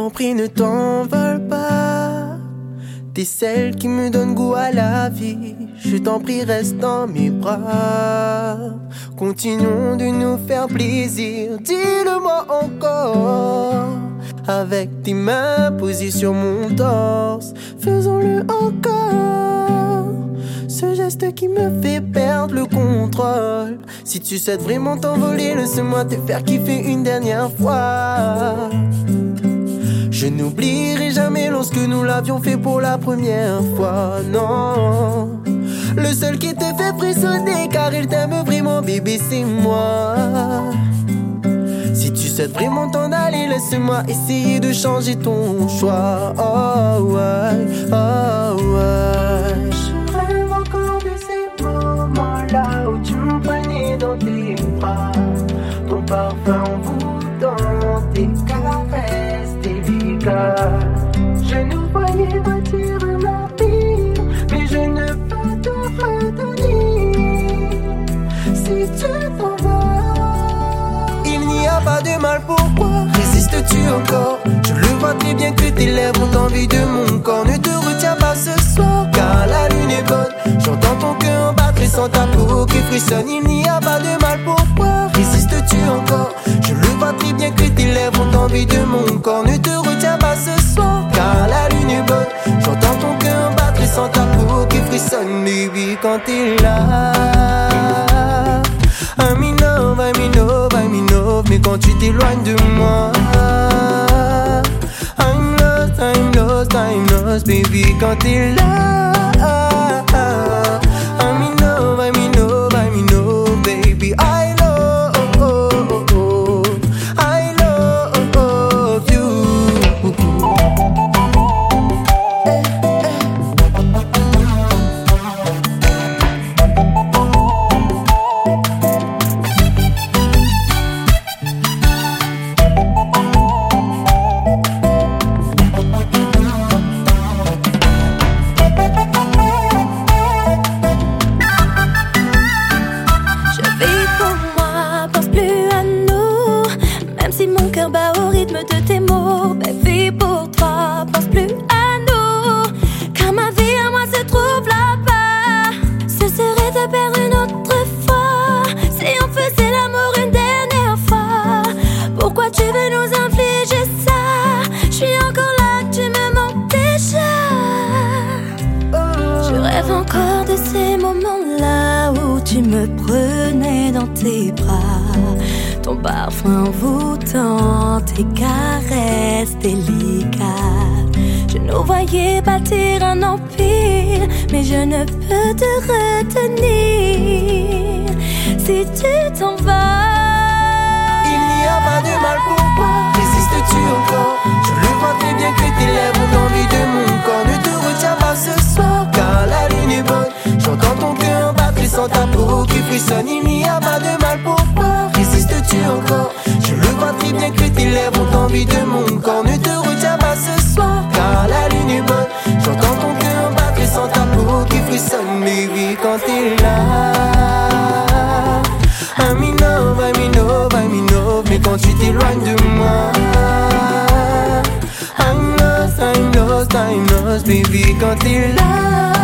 t'en prie, ne t'envole pas. T'es celle qui me donne goût à la vie. Je t'en prie, reste dans mes bras. Continuons de nous faire plaisir. Dis-le-moi encore. Avec tes mains posées sur mon torse, faisons-le encore. Ce geste qui me fait perdre le contrôle. Si tu souhaites vraiment t'envoler, laisse-moi te faire kiffer une dernière fois. Je n'oublierai jamais lorsque nous l'avions fait pour la première fois, non. Le seul qui te fait frissonner car il t'aime vraiment, bébé, c'est moi. Si tu souhaites vraiment t'en aller, laisse-moi essayer de changer ton choix. Oh ouais, oh ouais. De mal, pourquoi résistes-tu encore? Je le vois très bien que tes lèvres ont envie de mon corps. Ne te retiens pas ce soir, car la lune est bonne. J'entends ton cœur battre et sans ta peau qui frissonne. Il n'y a pas de mal, pourquoi résistes-tu encore? Je le vois très bien que tes lèvres ont envie de mon corps. Ne te retiens pas ce soir, car la lune est bonne. J'entends ton cœur battre et sans ta peau qui frissonne, baby, quand t'es là. Love, mais quand tu t'éloignes de moi. I'm lost, I'm lost, I'm lost, baby, quand t'es là. Encore de ces moments-là où tu me prenais dans tes bras. Ton parfum envoûtant, tes caresses délicates. Je nous voyais bâtir un empire, mais je ne peux te retenir. Si tu t'en vas, Il n'y a pas de mal, pourquoi résistes-tu encore? Je le vois très bien que lèvres ont envie de mon corps. Ne te retiens pas ce soir, car la lune est bonne. J'entends ton cœur battre sans ta peau qui frissonne, baby, quand t'es là. I'm in love, I'm in love, I'm in mais quand tu t'éloignes de moi. I'm lost, I'm lost, I'm lost, baby, quand t'es là.